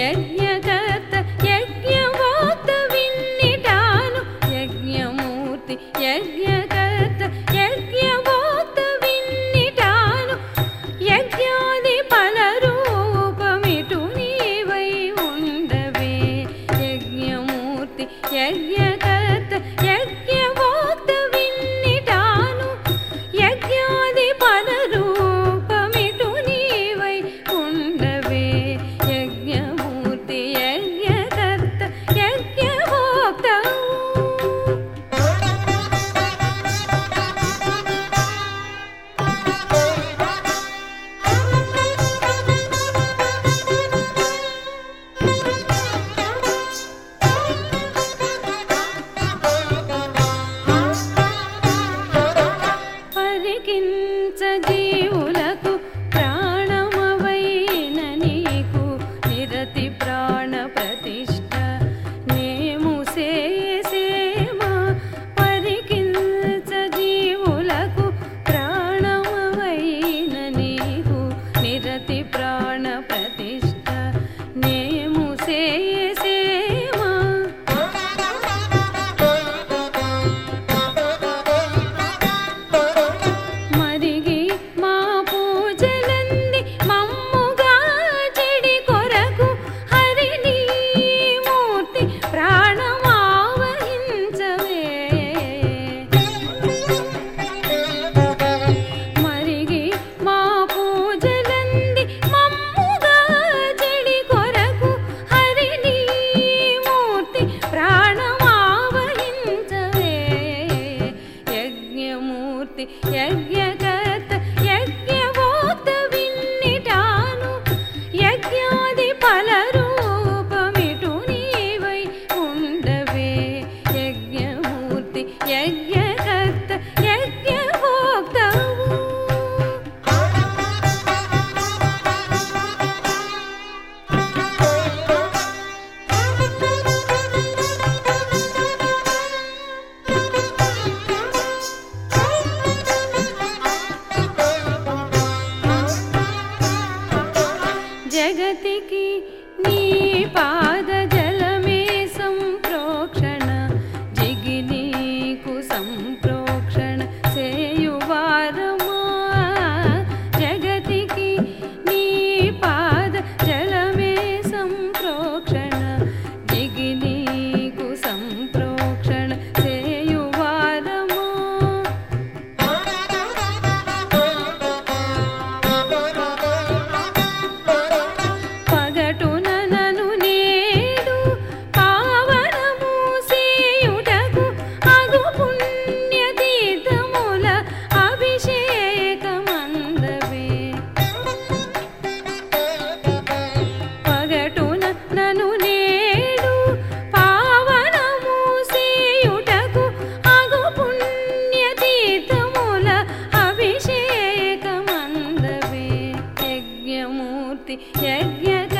യജ്ഞ लगे यज्ञ जगत की नी पाद यज्ञ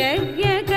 ಯಜ್ಞಗ